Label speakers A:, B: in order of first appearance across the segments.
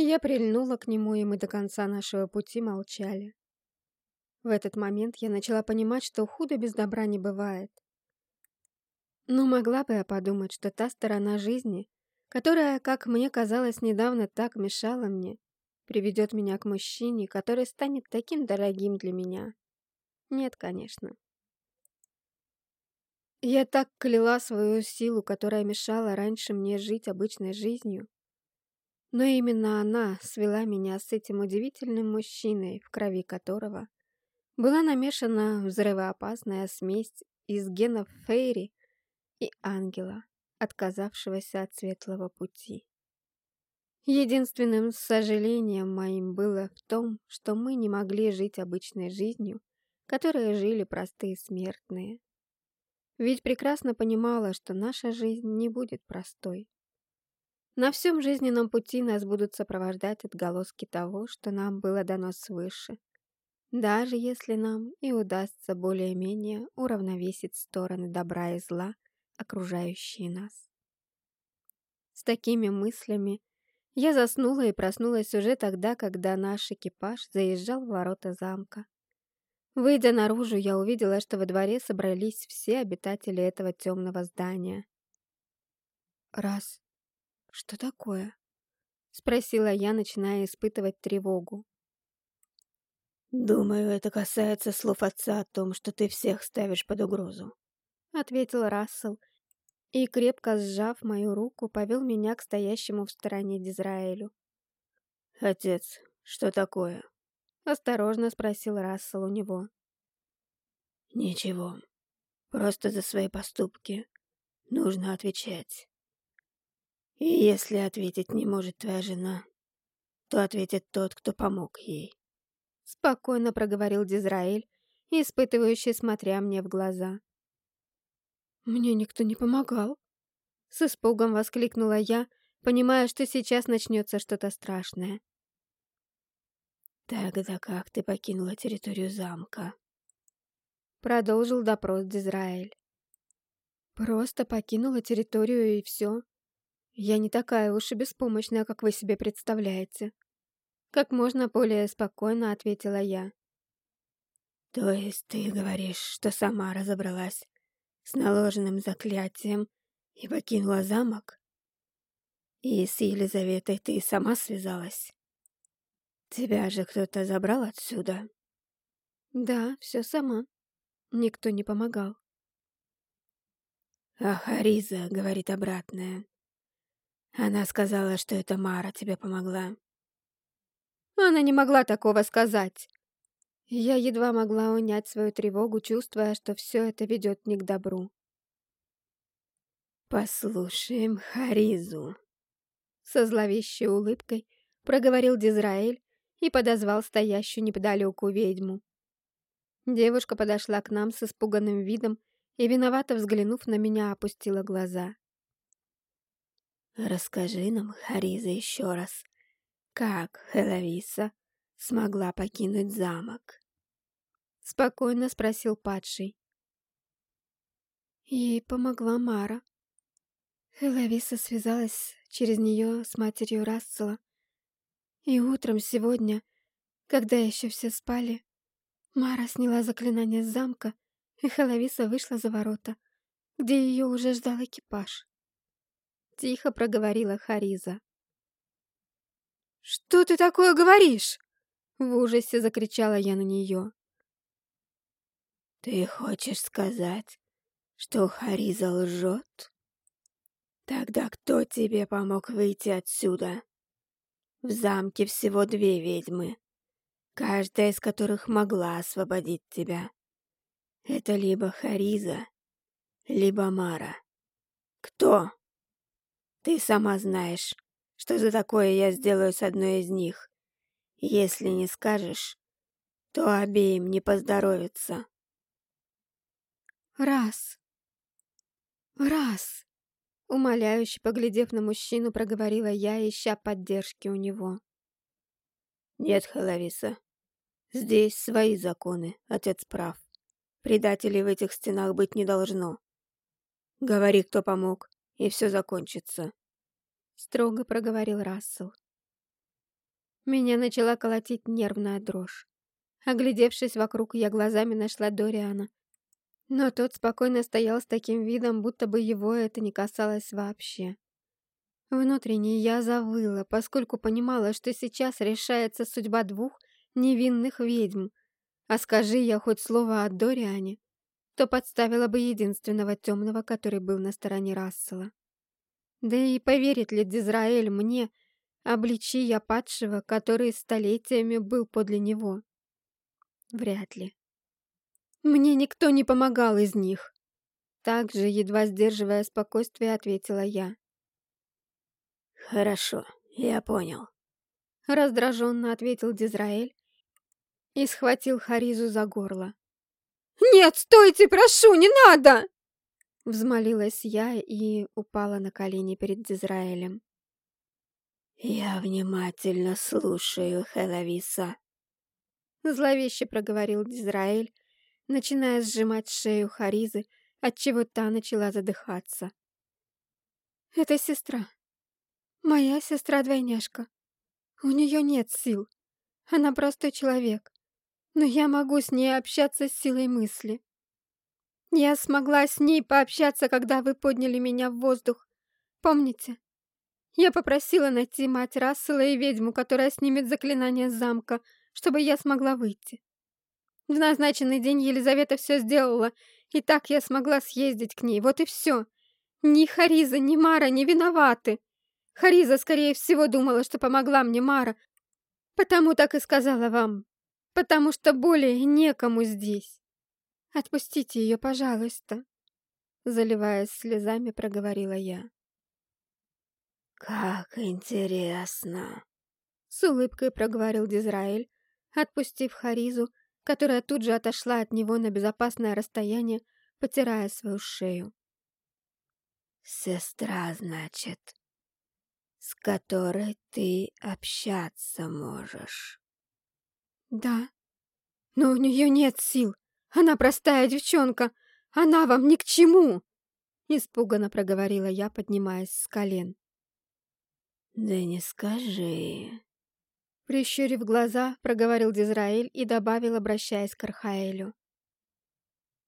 A: Я прильнула к нему, и мы до конца нашего пути молчали. В этот момент я начала понимать, что худо без добра не бывает. Но могла бы я подумать, что та сторона жизни, которая, как мне казалось, недавно так мешала мне, приведет меня к мужчине, который станет таким дорогим для меня. Нет, конечно. Я так кляла свою силу, которая мешала раньше мне жить обычной жизнью. Но именно она свела меня с этим удивительным мужчиной, в крови которого была намешана взрывоопасная смесь из генов Фейри и ангела, отказавшегося от светлого пути. Единственным сожалением моим было в том, что мы не могли жить обычной жизнью, которой жили простые смертные. Ведь прекрасно понимала, что наша жизнь не будет простой. На всем жизненном пути нас будут сопровождать отголоски того, что нам было дано свыше, даже если нам и удастся более-менее уравновесить стороны добра и зла, окружающие нас. С такими мыслями я заснула и проснулась уже тогда, когда наш экипаж заезжал в ворота замка. Выйдя наружу, я увидела, что во дворе собрались все обитатели этого темного здания. «Раз. Что такое?» — спросила я, начиная испытывать тревогу.
B: «Думаю, это касается слов отца о том, что ты всех ставишь под угрозу», —
A: ответил Рассел, и, крепко сжав мою руку, повел меня к стоящему в стороне Дизраэлю.
B: «Отец, что такое?»
A: — осторожно спросил Рассел у него.
B: «Ничего, просто за свои поступки нужно отвечать. И если ответить не может твоя жена, то ответит тот, кто помог ей.
A: Спокойно проговорил Дизраэль, испытывающий, смотря мне в глаза. «Мне никто не помогал!» С испугом воскликнула я, понимая, что сейчас начнется что-то страшное.
B: «Тогда как ты покинула территорию замка?»
A: Продолжил допрос Дизраэль. «Просто покинула территорию и все. Я не такая уж и беспомощная, как вы себе представляете», как можно более спокойно ответила я.
B: То есть ты говоришь, что сама разобралась с наложенным заклятием и покинула замок? И с Елизаветой ты сама связалась? Тебя же кто-то забрал отсюда?
A: Да, все сама. Никто не помогал.
B: А Хариза говорит обратное. Она сказала, что это Мара тебе помогла.
A: Она не могла такого сказать. Я едва могла унять свою тревогу, чувствуя, что все это ведет не к добру.
B: «Послушаем Харизу», — со зловещей улыбкой проговорил Дизраэль и подозвал стоящую неподалеку ведьму.
A: Девушка подошла к нам с испуганным видом и, виновато взглянув на меня, опустила глаза.
B: «Расскажи нам, Хариза, еще раз, как Хеловиса смогла покинуть замок?
A: Спокойно спросил падший. Ей помогла Мара. Хеловиса связалась через нее с матерью Рассела. И утром сегодня, когда еще все спали, Мара сняла заклинание с замка, и Хеловиса вышла за ворота, где ее уже ждал экипаж. Тихо проговорила Хариза. «Что ты такое говоришь?» В ужасе закричала я на нее.
B: «Ты хочешь сказать, что Хариза лжет? Тогда кто тебе помог выйти отсюда? В замке всего две ведьмы, каждая из которых могла освободить тебя. Это либо Хариза, либо Мара. Кто? Ты сама знаешь, что за такое я сделаю с одной из них. Если не скажешь, то обеим не поздоровится.
A: Раз. Раз. Умоляюще поглядев на мужчину, проговорила я, ища поддержки у него.
B: Нет, Халависа, здесь свои законы, отец прав. Предателей в этих стенах быть не должно. Говори, кто помог, и все закончится
A: строго проговорил Рассел. Меня начала колотить нервная дрожь. Оглядевшись вокруг, я глазами нашла Дориана. Но тот спокойно стоял с таким видом, будто бы его это не касалось вообще. Внутренне я завыла, поскольку понимала, что сейчас решается судьба двух невинных ведьм. А скажи я хоть слово о Дориане, то подставила бы единственного темного, который был на стороне Рассела. Да и поверит ли Дизраэль мне, обличи я падшего, который столетиями был подле него? Вряд ли. Мне никто не помогал из них. Также, едва сдерживая спокойствие, ответила я.
B: «Хорошо, я понял», —
A: раздраженно ответил Дизраэль и схватил Харизу за горло. «Нет, стойте, прошу, не надо!» Взмолилась я и упала на колени перед Дизраэлем.
B: «Я внимательно слушаю, Хелависа», —
A: зловеще проговорил Дизраэль, начиная сжимать шею Харизы, отчего та начала задыхаться. «Это сестра», Моя сестра-двойняшка. У нее нет сил. Она простой человек. Но я могу с ней общаться с силой мысли. Я смогла с ней пообщаться, когда вы подняли меня в воздух. Помните? Я попросила найти мать Рассела и ведьму, которая снимет заклинание с замка, чтобы я смогла выйти. В назначенный день Елизавета все сделала, и так я смогла съездить к ней. Вот и все. Ни Хариза, ни Мара не виноваты. Хариза, скорее всего, думала, что помогла мне Мара, потому так и сказала вам, потому что более некому здесь. Отпустите ее, пожалуйста, заливаясь слезами, проговорила я.
B: Как интересно,
A: с улыбкой проговорил Дизраэль, отпустив Харизу, которая тут же отошла от него на безопасное расстояние, потирая свою шею.
B: «Сестра, значит?» с которой ты общаться можешь.
A: Да, но у нее нет сил. Она простая девчонка. Она вам ни к чему. Испуганно проговорила я, поднимаясь с колен.
B: Да не скажи.
A: Прищурив глаза, проговорил Дизраиль и добавил, обращаясь к Архаэлю.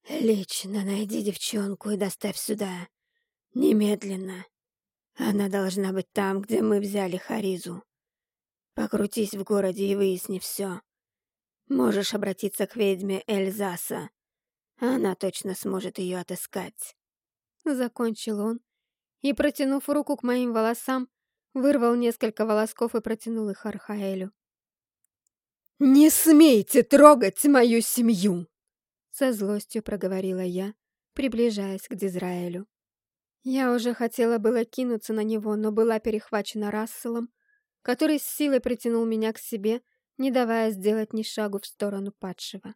B: «Лично найди девчонку и доставь сюда. Немедленно. Она должна быть там, где мы взяли Харизу. Покрутись в городе и выясни все. Можешь обратиться к ведьме Эльзаса. Она точно сможет ее отыскать.
A: Закончил он и, протянув руку к моим волосам, вырвал несколько волосков и протянул их Архаэлю.
C: «Не смейте трогать мою семью!»
A: Со злостью проговорила я, приближаясь к Дизраэлю. Я уже хотела было кинуться на него, но была перехвачена Расселом, который с силой притянул меня к себе, не давая сделать ни шагу в сторону падшего.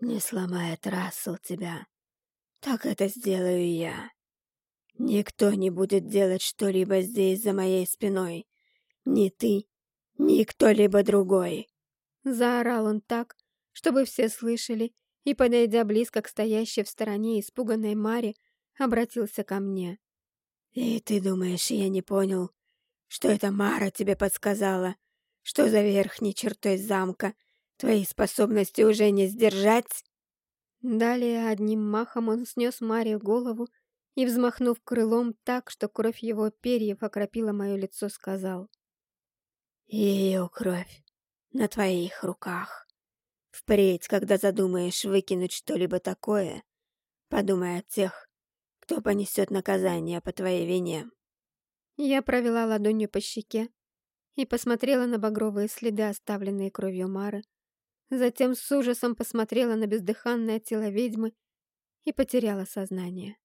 B: «Не сломает Рассел тебя. Так это сделаю я. Никто не будет делать что-либо здесь за моей спиной. Ни ты, ни кто-либо другой!»
A: Заорал он так, чтобы все слышали, и, подойдя близко к стоящей в стороне испуганной Маре, обратился ко мне.
B: «И ты думаешь, я не понял, что это Мара тебе подсказала, что за верхней чертой замка твои способности уже не сдержать?»
A: Далее одним махом он снес Маре голову и, взмахнув крылом так, что кровь его перьев окропила мое лицо, сказал.
B: «Ее кровь на твоих руках. Впредь, когда задумаешь выкинуть что-либо такое, подумай о тех, кто понесет наказание по твоей вине?»
A: Я провела ладонью по щеке и посмотрела на багровые следы, оставленные кровью Мары. Затем с ужасом посмотрела на бездыханное тело ведьмы и потеряла сознание.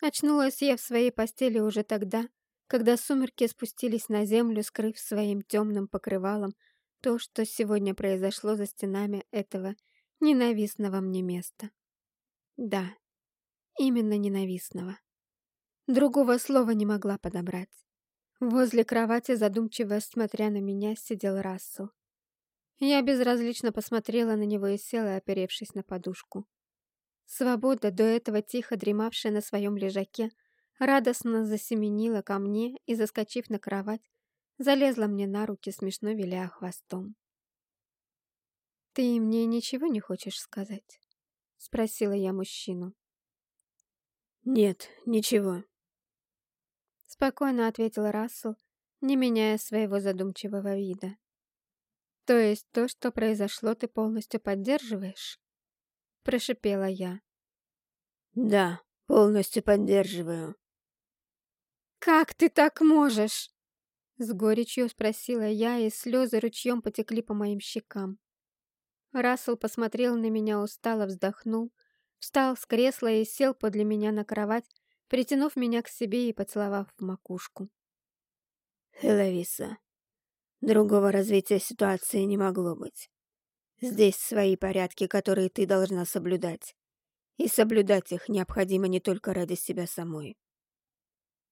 A: Очнулась я в своей постели уже тогда, когда сумерки спустились на землю, скрыв своим темным покрывалом то, что сегодня произошло за стенами этого ненавистного мне места. Да, Именно ненавистного. Другого слова не могла подобрать. Возле кровати, задумчиво смотря на меня, сидел Рассел. Я безразлично посмотрела на него и села, оперевшись на подушку. Свобода, до этого тихо дремавшая на своем лежаке, радостно засеменила ко мне и, заскочив на кровать, залезла мне на руки, смешно виляя хвостом. «Ты мне ничего не хочешь сказать?» — спросила я мужчину.
B: «Нет, ничего», —
A: спокойно ответил Рассел, не меняя своего задумчивого вида. «То есть то, что произошло, ты полностью поддерживаешь?» — прошипела я.
B: «Да, полностью поддерживаю».
A: «Как ты так можешь?» С горечью спросила я, и слезы ручьем потекли по моим щекам. Рассел посмотрел на меня устало, вздохнул, встал с кресла и сел подле меня на кровать, притянув меня к себе и поцеловав в макушку.
B: «Элависа, другого развития ситуации не могло быть. Здесь свои порядки, которые ты должна соблюдать. И соблюдать их необходимо не только ради себя самой,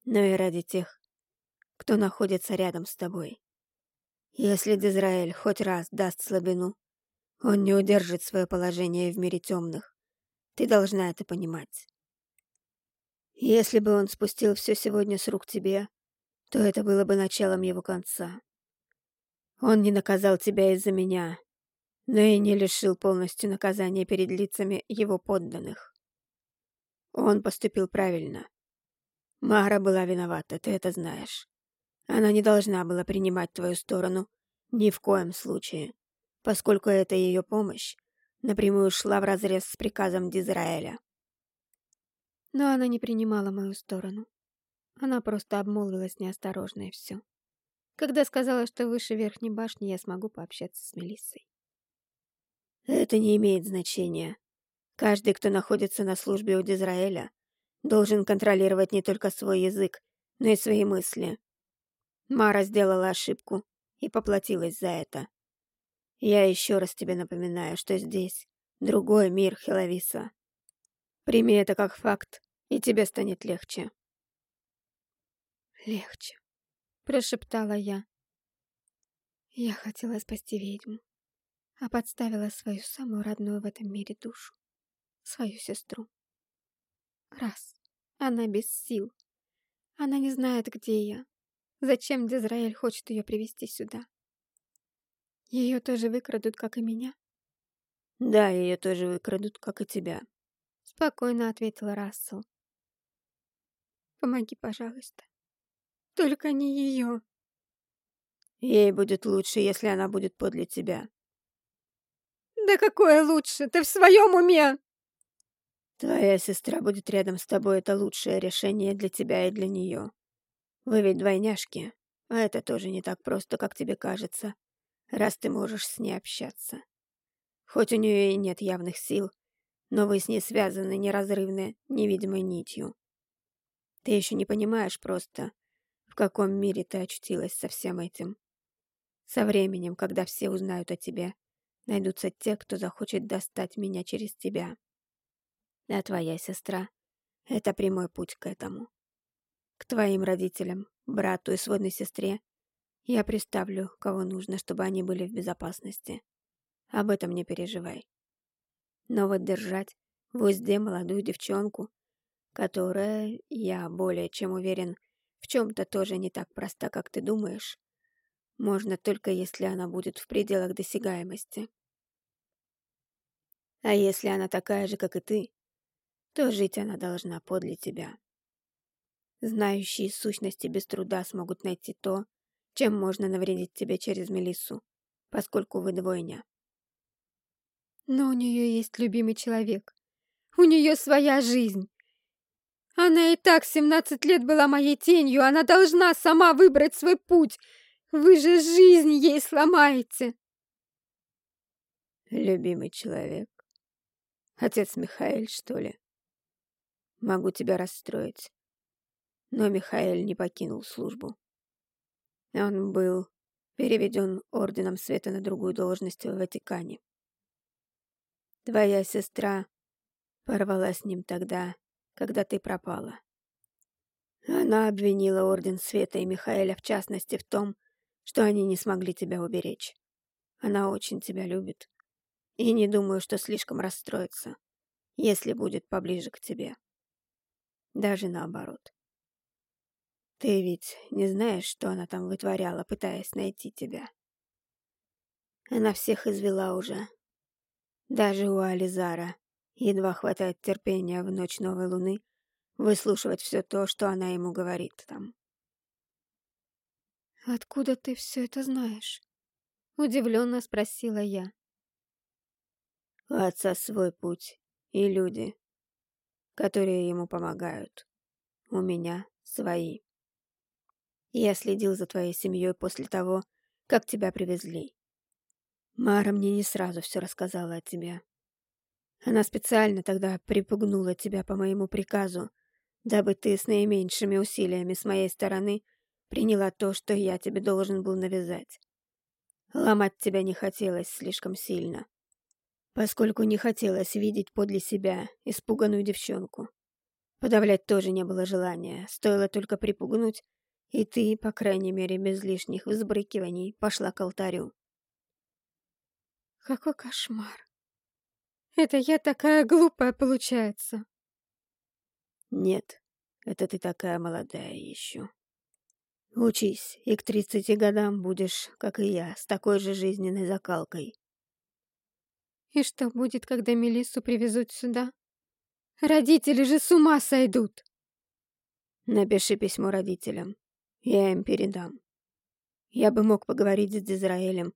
B: но и ради тех, кто находится рядом с тобой. Если Дизраэль хоть раз даст слабину, он не удержит свое положение в мире темных. Ты должна это понимать. Если бы он спустил все сегодня с рук тебе, то это было бы началом его конца. Он не наказал тебя из-за меня, но и не лишил полностью наказания перед лицами его подданных. Он поступил правильно. Мара была виновата, ты это знаешь. Она не должна была принимать твою сторону ни в коем случае поскольку это ее помощь напрямую шла вразрез с приказом Дизраэля.
A: Но она не принимала мою сторону. Она просто обмолвилась неосторожно и все. Когда сказала, что выше верхней башни я смогу пообщаться с Мелиссой.
B: Это не имеет значения. Каждый, кто находится на службе у Дизраэля, должен контролировать не только свой язык, но и свои мысли. Мара сделала ошибку и поплатилась за это. Я еще раз тебе напоминаю, что здесь другой мир, Хеловиса. Прими это как факт, и тебе станет легче.
A: Легче, прошептала я. Я хотела спасти ведьму, а подставила свою самую родную в этом мире душу, свою сестру. Раз, она без сил. Она не знает, где я. Зачем Дизраэль хочет ее привести сюда? Ее тоже выкрадут, как и меня?
B: Да, ее тоже выкрадут, как и тебя.
A: Спокойно ответила Рассел. Помоги, пожалуйста. Только не ее.
B: Ей будет лучше, если она будет подле тебя.
A: Да какое лучше? Ты в своем уме?
B: Твоя сестра будет рядом с тобой, это лучшее решение для тебя и для нее. Вы ведь двойняшки, а это тоже не так просто, как тебе кажется раз ты можешь с ней общаться. Хоть у нее и нет явных сил, но вы с ней связаны неразрывно невидимой нитью. Ты еще не понимаешь просто, в каком мире ты очутилась со всем этим. Со временем, когда все узнают о тебе, найдутся те, кто захочет достать меня через тебя. А твоя сестра — это прямой путь к этому. К твоим родителям, брату и сводной сестре я приставлю, кого нужно, чтобы они были в безопасности. Об этом не переживай. Но вот держать в узде молодую девчонку, которая, я более чем уверен, в чем-то тоже не так проста, как ты думаешь, можно только если она будет в пределах досягаемости. А если она такая же, как и ты, то жить она должна подле тебя. Знающие сущности без труда смогут найти то, чем можно навредить тебе через Мелиссу, поскольку вы двойня.
A: Но у нее есть любимый человек. У нее своя жизнь. Она и так 17 лет была моей тенью, она должна сама выбрать свой путь. Вы же жизнь ей сломаете.
B: Любимый человек. Отец Михаил, что ли? Могу тебя расстроить. Но Михаил не покинул службу. Он был переведен Орденом Света на другую должность в Ватикане. Твоя сестра порвала с ним тогда, когда ты пропала. Она обвинила Орден Света и Михаэля в частности в том, что они не смогли тебя уберечь. Она очень тебя любит. И не думаю, что слишком расстроится, если будет поближе к тебе. Даже наоборот. Ты ведь не знаешь, что она там вытворяла, пытаясь найти тебя? Она всех извела уже. Даже у Ализара едва хватает терпения в ночь новой луны выслушивать все то, что она ему говорит там.
A: «Откуда ты все это знаешь?» — удивленно спросила я.
B: У отца свой путь и люди, которые ему помогают. У меня свои. Я следил за твоей семьей после того, как тебя привезли. Мара мне не сразу все рассказала о тебе. Она специально тогда припугнула тебя по моему приказу, дабы ты с наименьшими усилиями с моей стороны приняла то, что я тебе должен был навязать. Ломать тебя не хотелось слишком сильно, поскольку не хотелось видеть подле себя испуганную девчонку. Подавлять тоже не было желания, стоило только припугнуть, и ты, по крайней мере, без лишних взбрыкиваний, пошла к алтарю.
A: Какой кошмар. Это я такая глупая, получается.
B: Нет, это ты такая молодая еще. Учись, и к тридцати годам будешь, как и я, с такой же жизненной закалкой.
A: И что будет, когда Мелиссу привезут сюда? Родители же с ума сойдут.
B: Напиши письмо родителям. Я им передам. Я бы мог поговорить с Дизраэлем,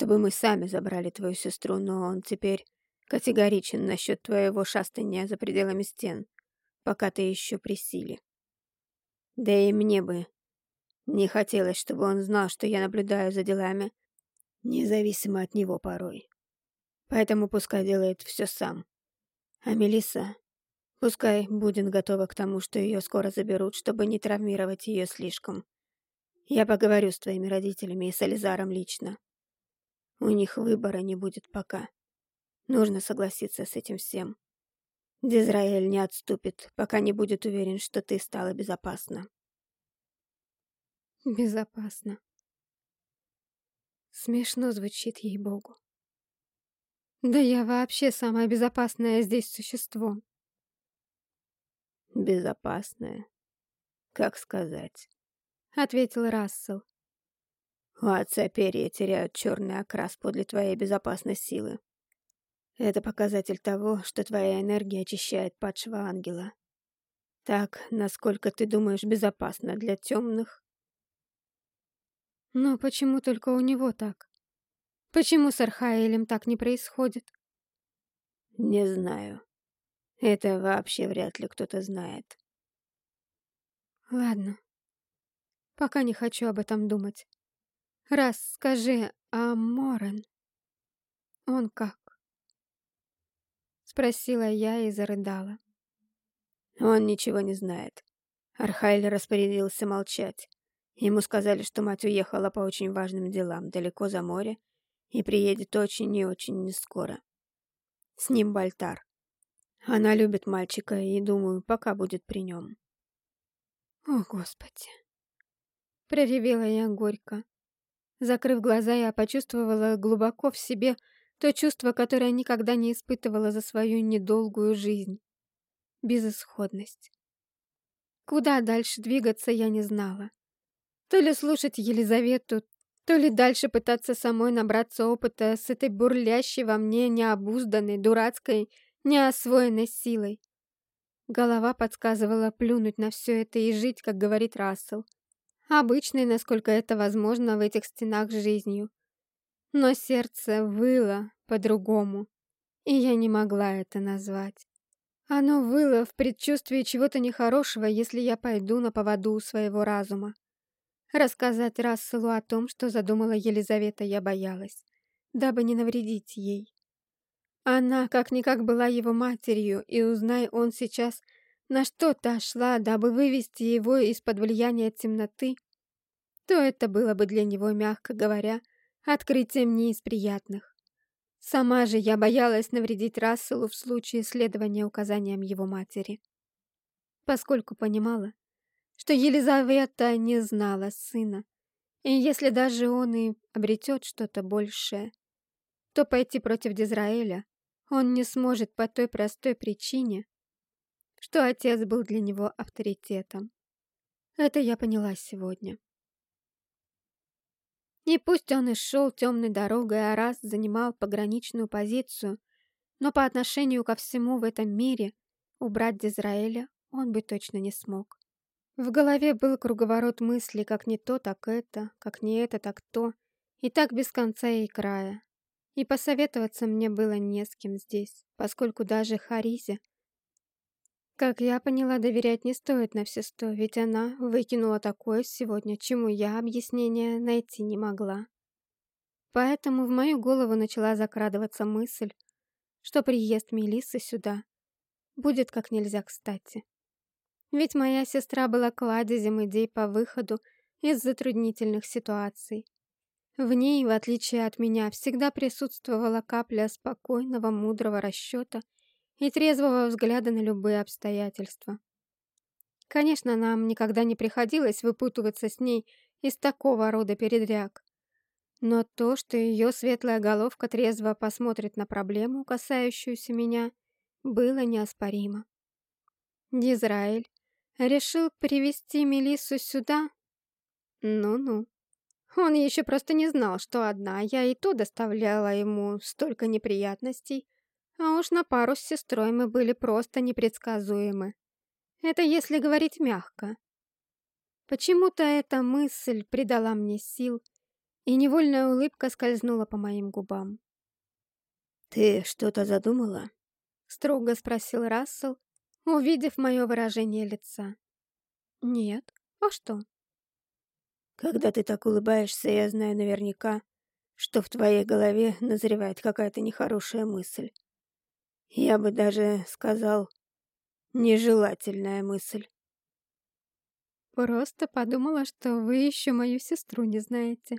B: чтобы мы сами забрали твою сестру, но он теперь категоричен насчет твоего шастания за пределами стен, пока ты еще при силе. Да и мне бы не хотелось, чтобы он знал, что я наблюдаю за делами, независимо от него порой. Поэтому пускай делает все сам. А Мелисса Пускай будет готова к тому, что ее скоро заберут, чтобы не травмировать ее слишком. Я поговорю с твоими родителями и с Ализаром лично. У них выбора не будет пока. Нужно согласиться с этим всем. Дизраэль не отступит, пока не будет уверен, что ты стала безопасна.
A: Безопасно. Смешно звучит ей-богу. Да я вообще самое безопасное здесь существо.
B: Безопасная. Как сказать?
A: Ответил Рассел.
B: У отца перья теряют черный окрас подле твоей безопасной силы. Это показатель того, что твоя энергия очищает падшего ангела. Так, насколько ты думаешь безопасно для темных?
A: Но почему только у него так? Почему с Архаэлем так не происходит?
B: Не знаю. Это вообще вряд ли кто-то знает.
A: Ладно. Пока не хочу об этом думать. Раз скажи, а Морен? Он как? Спросила я и зарыдала.
B: Он ничего не знает. Архайль распорядился молчать. Ему сказали, что мать уехала по очень важным делам далеко за море и приедет очень и очень не скоро. С ним Бальтар. Она любит мальчика и, думаю, пока будет при нем.
A: О, Господи! Проревела я горько. Закрыв глаза, я почувствовала глубоко в себе то чувство, которое никогда не испытывала за свою недолгую жизнь. Безысходность. Куда дальше двигаться, я не знала. То ли слушать Елизавету, то ли дальше пытаться самой набраться опыта с этой бурлящей во мне необузданной, дурацкой неосвоенной силой. Голова подсказывала плюнуть на все это и жить, как говорит Рассел. Обычной, насколько это возможно в этих стенах жизнью. Но сердце выло по-другому, и я не могла это назвать. Оно выло в предчувствии чего-то нехорошего, если я пойду на поводу своего разума. Рассказать Расселу о том, что задумала Елизавета, я боялась, дабы не навредить ей. Она как-никак была его матерью, и узнай он сейчас, на что та шла, дабы вывести его из-под влияния темноты, то это было бы для него, мягко говоря, открытием не из приятных. Сама же я боялась навредить Расселу в случае следования указаниям его матери, поскольку понимала, что Елизавета не знала сына, и если даже он и обретет что-то большее, то пойти против Дизраэля он не сможет по той простой причине, что отец был для него авторитетом. Это я поняла сегодня. И пусть он и шел темной дорогой, а раз занимал пограничную позицию, но по отношению ко всему в этом мире убрать Дизраэля он бы точно не смог. В голове был круговорот мыслей, как не то, так это, как не это, так то, и так без конца и края. И посоветоваться мне было не с кем здесь, поскольку даже Харизе, как я поняла, доверять не стоит на все сто, ведь она выкинула такое сегодня, чему я объяснения найти не могла. Поэтому в мою голову начала закрадываться мысль, что приезд Мелиссы сюда будет как нельзя кстати. Ведь моя сестра была кладезем идей по выходу из затруднительных ситуаций. В ней, в отличие от меня, всегда присутствовала капля спокойного, мудрого расчета и трезвого взгляда на любые обстоятельства. Конечно, нам никогда не приходилось выпутываться с ней из такого рода передряг. Но то, что ее светлая головка трезво посмотрит на проблему, касающуюся меня, было неоспоримо. Дизраэль решил привести Мелиссу сюда? Ну-ну. Он еще просто не знал, что одна я и то доставляла ему столько неприятностей, а уж на пару с сестрой мы были просто непредсказуемы. Это если говорить мягко. Почему-то эта мысль придала мне сил, и невольная улыбка скользнула по моим губам.
B: «Ты что-то задумала?»
A: — строго спросил Рассел, увидев мое выражение лица. «Нет. А что?»
B: Когда ты так улыбаешься, я знаю наверняка, что в твоей голове назревает какая-то нехорошая мысль. Я бы даже сказал, нежелательная мысль.
A: Просто подумала, что вы еще мою сестру не знаете.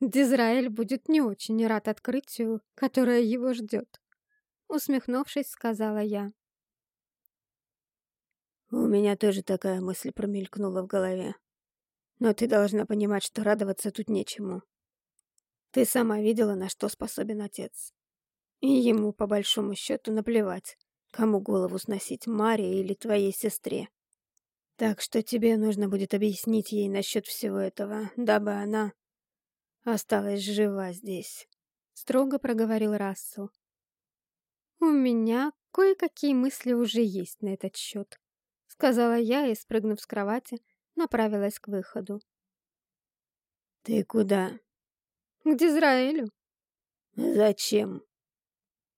A: Дизраэль будет не очень рад открытию, которое его ждет. Усмехнувшись, сказала я.
B: У меня тоже такая мысль промелькнула в голове. Но ты должна понимать, что радоваться тут нечему. Ты сама видела, на что способен отец. И ему, по большому счету, наплевать, кому голову сносить, Маре или твоей сестре. Так что тебе нужно будет объяснить ей насчет всего этого, дабы она осталась жива здесь.
A: Строго проговорил Рассел. У меня кое-какие мысли уже есть на этот счет, сказала я и, спрыгнув с кровати, направилась к выходу.
B: «Ты куда?»
A: «К Дизраэлю».
B: «Зачем?»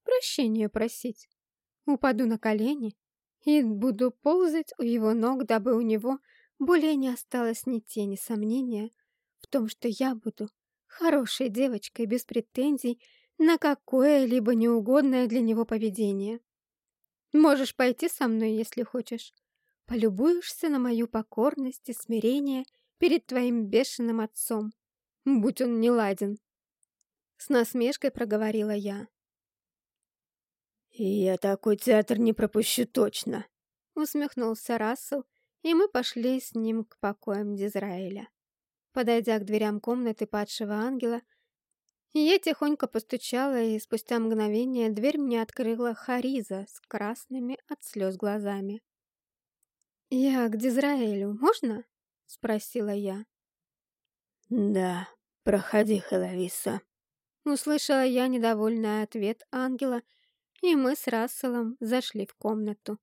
A: «Прощение просить. Упаду на колени и буду ползать у его ног, дабы у него более не осталось ни тени сомнения в том, что я буду хорошей девочкой без претензий на какое-либо неугодное для него поведение. Можешь пойти со мной, если хочешь полюбуешься на мою покорность и смирение перед твоим бешеным отцом, будь он не ладен. С насмешкой проговорила я.
B: «Я такой театр не пропущу точно», —
A: усмехнулся Рассел, и мы пошли с ним к покоям Дизраэля. Подойдя к дверям комнаты падшего ангела, я тихонько постучала, и спустя мгновение дверь мне открыла Хариза с красными от слез глазами. «Я к Дизраэлю, можно?» — спросила я.
B: «Да, проходи, Хеловиса», —
A: услышала я недовольный ответ ангела, и мы с Расселом зашли в комнату.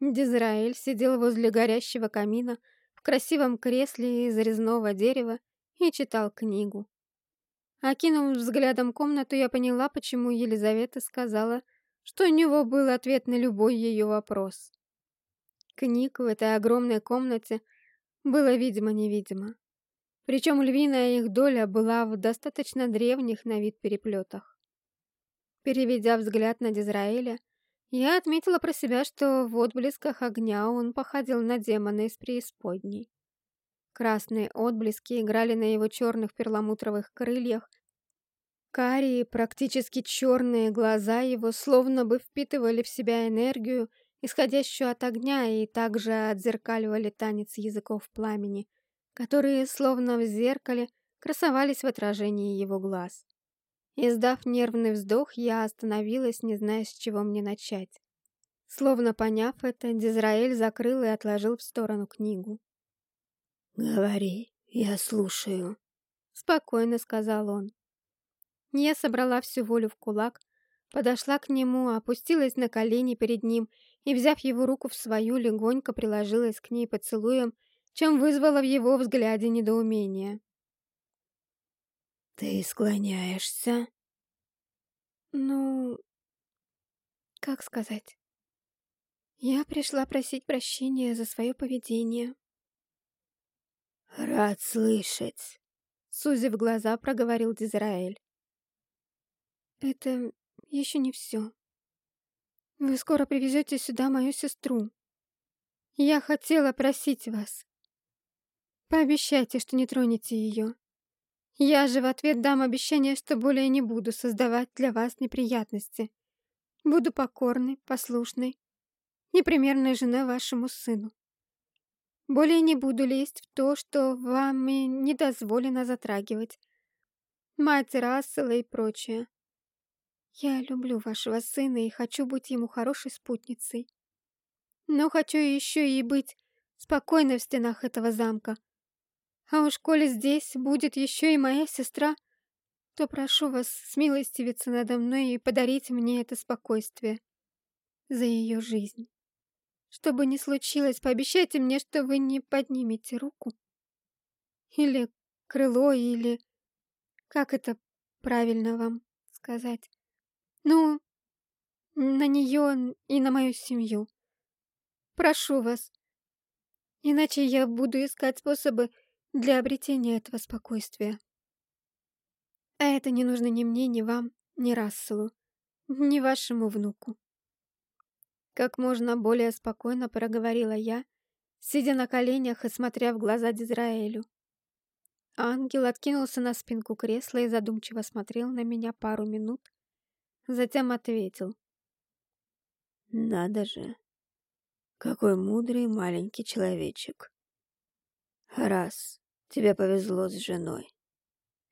A: Дизраэль сидел возле горящего камина в красивом кресле из резного дерева и читал книгу. Окинув взглядом комнату, я поняла, почему Елизавета сказала, что у него был ответ на любой ее вопрос. Книг в этой огромной комнате было видимо-невидимо. Причем львиная их доля была в достаточно древних на вид переплетах. Переведя взгляд на Дизраэля, я отметила про себя, что в отблесках огня он походил на демона из преисподней. Красные отблески играли на его черных перламутровых крыльях, Карие, практически черные глаза его словно бы впитывали в себя энергию исходящую от огня, и также отзеркаливали танец языков пламени, которые, словно в зеркале, красовались в отражении его глаз. Издав нервный вздох, я остановилась, не зная, с чего мне начать. Словно поняв это, Дизраэль закрыл и отложил в сторону книгу.
B: «Говори, я слушаю», —
A: спокойно сказал он. Я собрала всю волю в кулак, подошла к нему, опустилась на колени перед ним и, взяв его руку в свою, легонько приложилась к ней поцелуем, чем вызвала в его взгляде недоумение.
B: «Ты склоняешься?»
A: «Ну, как сказать?» Я пришла просить прощения за свое поведение.
B: Рад слышать,
A: сузив глаза, проговорил Дизраэль. Это еще не все. Вы скоро привезете сюда мою сестру. Я хотела просить вас. Пообещайте, что не тронете ее. Я же в ответ дам обещание, что более не буду создавать для вас неприятности. Буду покорной, послушной непримерной женой вашему сыну. Более не буду лезть в то, что вам и не дозволено затрагивать. Мать Рассела и прочее. Я люблю вашего сына и хочу быть ему хорошей спутницей. Но хочу еще и быть спокойной в стенах этого замка. А уж коли здесь будет еще и моя сестра, то прошу вас смилостивиться надо мной и подарить мне это спокойствие за ее жизнь. Что бы ни случилось, пообещайте мне, что вы не поднимете руку. Или крыло, или... Как это правильно вам сказать? Ну, на нее и на мою семью. Прошу вас. Иначе я буду искать способы для обретения этого спокойствия. А это не нужно ни мне, ни вам, ни Расселу, ни вашему внуку. Как можно более спокойно проговорила я, сидя на коленях и смотря в глаза Дизраэлю. Ангел откинулся на спинку кресла и задумчиво смотрел на меня пару минут, затем ответил.
B: «Надо же! Какой мудрый маленький человечек! Раз, тебе повезло с женой!»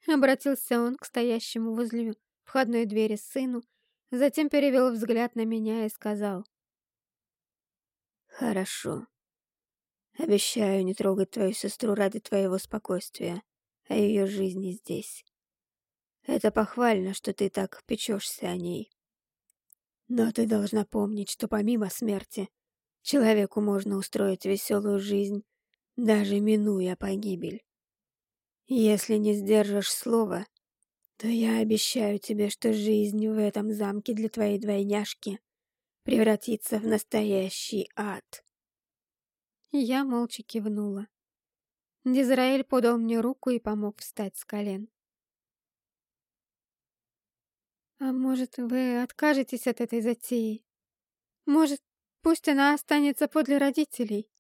A: Обратился он к стоящему возле входной двери сыну, затем перевел взгляд на меня и сказал.
B: Хорошо. Обещаю не трогать твою сестру ради твоего спокойствия, а ее жизни здесь. Это похвально, что ты так печешься о ней. Но ты должна помнить, что помимо смерти человеку можно устроить веселую жизнь, даже минуя погибель. Если не сдержишь слова, то я обещаю тебе, что жизнь в этом замке для твоей двойняшки превратиться в настоящий ад.
A: Я молча кивнула. Дизраэль подал мне руку и помог встать с колен. «А может, вы откажетесь от этой затеи? Может, пусть она останется подле родителей?» —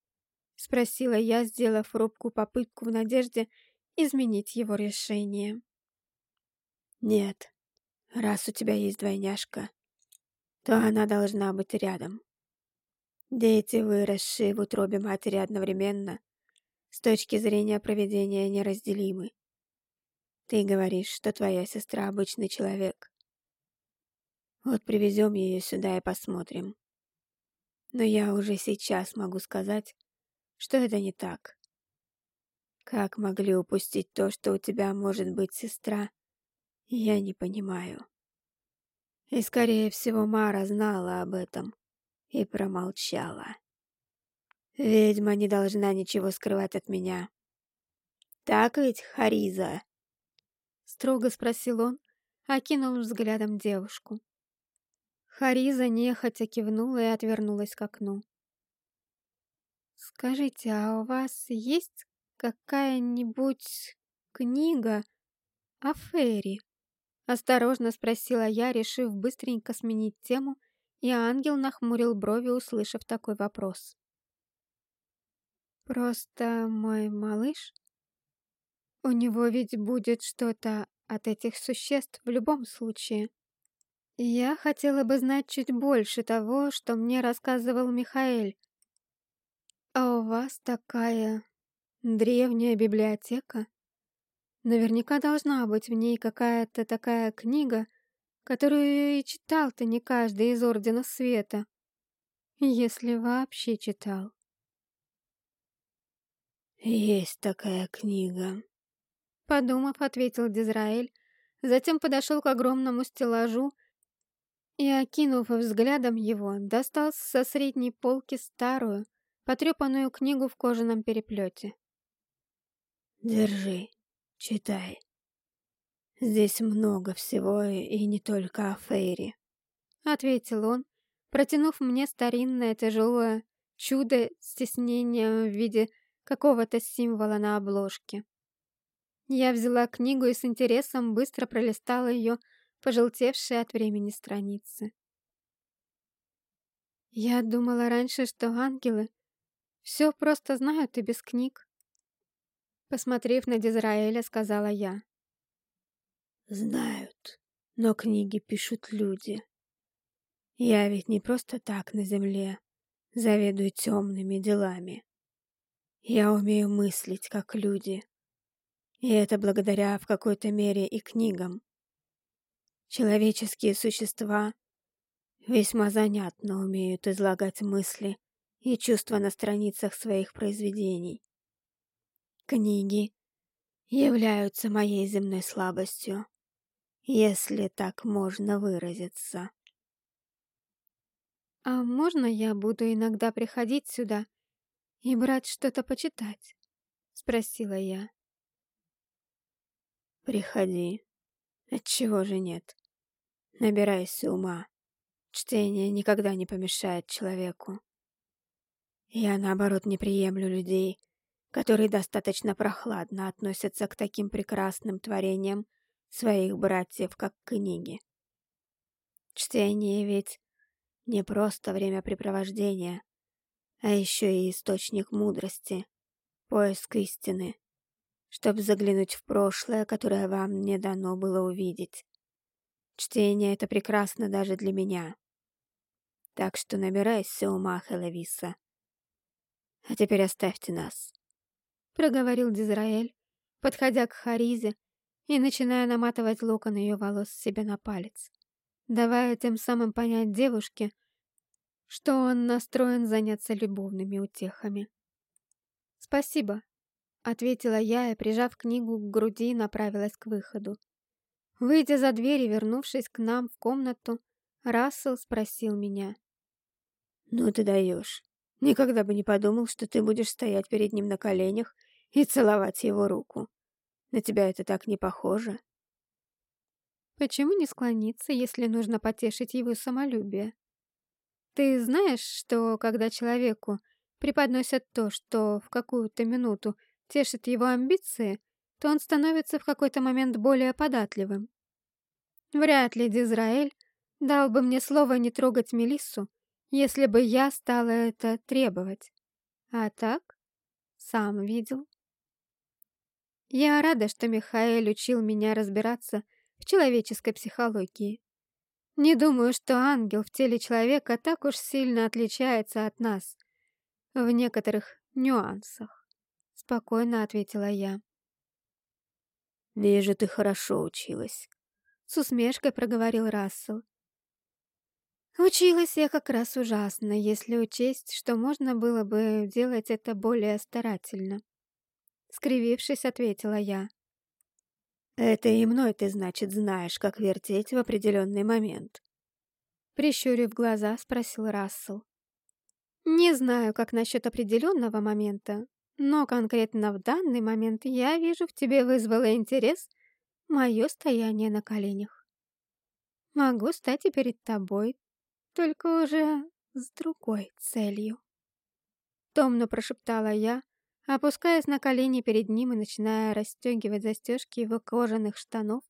A: спросила я, сделав робкую попытку в надежде изменить его решение.
B: «Нет, раз у тебя есть двойняшка, то она должна быть рядом. Дети, выросшие в утробе матери одновременно, с точки зрения проведения неразделимы. Ты говоришь, что твоя сестра обычный человек. Вот привезем ее сюда и посмотрим. Но я уже сейчас могу сказать, что это не так. Как могли упустить то, что у тебя может быть сестра, я не понимаю. И, скорее всего, Мара знала об этом и промолчала. Ведьма не должна ничего скрывать от меня. Так ведь, Хариза?
A: Строго спросил он, окинул взглядом девушку. Хариза нехотя кивнула и отвернулась к окну. «Скажите, а у вас есть какая-нибудь книга о Ферри?» Осторожно спросила я, решив быстренько сменить тему, и ангел нахмурил брови, услышав такой вопрос. «Просто мой малыш? У него ведь будет что-то от этих существ в любом случае. Я хотела бы знать чуть больше того, что мне рассказывал Михаэль. А у вас такая древняя библиотека?» Наверняка должна быть в ней какая-то такая книга, которую и читал-то не каждый из Ордена Света. Если вообще читал.
B: «Есть такая книга», —
A: подумав, ответил Дизраэль, затем подошел к огромному стеллажу и, окинув взглядом его, достал со средней полки старую, потрепанную книгу в кожаном переплете.
B: «Держи, читай. Здесь много всего и не только о Фейре», —
A: ответил он, протянув мне старинное тяжелое чудо с в виде какого-то символа на обложке. Я взяла книгу и с интересом быстро пролистала ее, пожелтевшие от времени страницы. Я думала раньше, что ангелы все просто знают и без книг. Посмотрев на Дизраэля, сказала я.
B: Знают, но книги пишут люди. Я ведь не просто так на земле заведую темными делами. Я умею мыслить, как люди. И это благодаря в какой-то мере и книгам. Человеческие существа весьма занятно умеют излагать мысли и чувства на страницах своих произведений. Книги являются моей земной слабостью, если так можно выразиться.
A: «А можно я буду иногда приходить сюда и брать что-то почитать?» — спросила я.
B: «Приходи. Отчего же нет? Набирайся ума. Чтение никогда не помешает человеку. Я, наоборот, не приемлю людей, которые достаточно прохладно относятся к таким прекрасным творениям своих братьев, как книги. Чтение ведь не просто времяпрепровождение, а еще и источник мудрости, поиск истины, чтобы заглянуть в прошлое, которое вам не дано было увидеть. Чтение — это прекрасно даже для меня. Так что набирайся ума, Хеловиса. А теперь оставьте нас.
A: Проговорил Дизраэль, подходя к Харизе и начиная наматывать локон ее волос себе на палец, давая тем самым понять девушке, что он настроен заняться любовными утехами. «Спасибо», — ответила я и, прижав книгу к груди, направилась к выходу. Выйдя за дверь и вернувшись к нам в комнату, Рассел спросил меня.
B: «Ну ты даешь. Никогда бы не подумал, что ты будешь стоять перед ним на коленях и целовать его руку. На тебя это так не похоже.
A: Почему не склониться, если нужно потешить его самолюбие? Ты знаешь, что когда человеку преподносят то, что в какую-то минуту тешит его амбиции, то он становится в какой-то момент более податливым. Вряд ли Дизраэль дал бы мне слово не трогать Мелиссу, если бы я стала это требовать. А так, сам видел. Я рада, что Михаэль учил меня разбираться в человеческой психологии. Не думаю, что ангел в теле человека так уж сильно отличается от нас в некоторых нюансах, спокойно ответила я.
B: Вижу, ты хорошо училась,
A: с усмешкой проговорил Рассел. Училась я как раз ужасно, если учесть, что можно было бы делать это более старательно. Скривившись, ответила я.
B: Это и мной ты, значит, знаешь, как вертеть в определенный момент.
A: Прищурив глаза, спросил Рассел. Не знаю, как насчет определенного момента, но конкретно в данный момент я вижу в тебе вызвало интерес мое стояние на коленях. Могу стать и перед тобой, только уже с другой целью. Томно прошептала я, опускаясь на колени перед ним и начиная расстегивать застежки его кожаных штанов,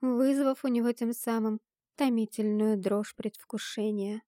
A: вызвав у него тем самым томительную дрожь предвкушения.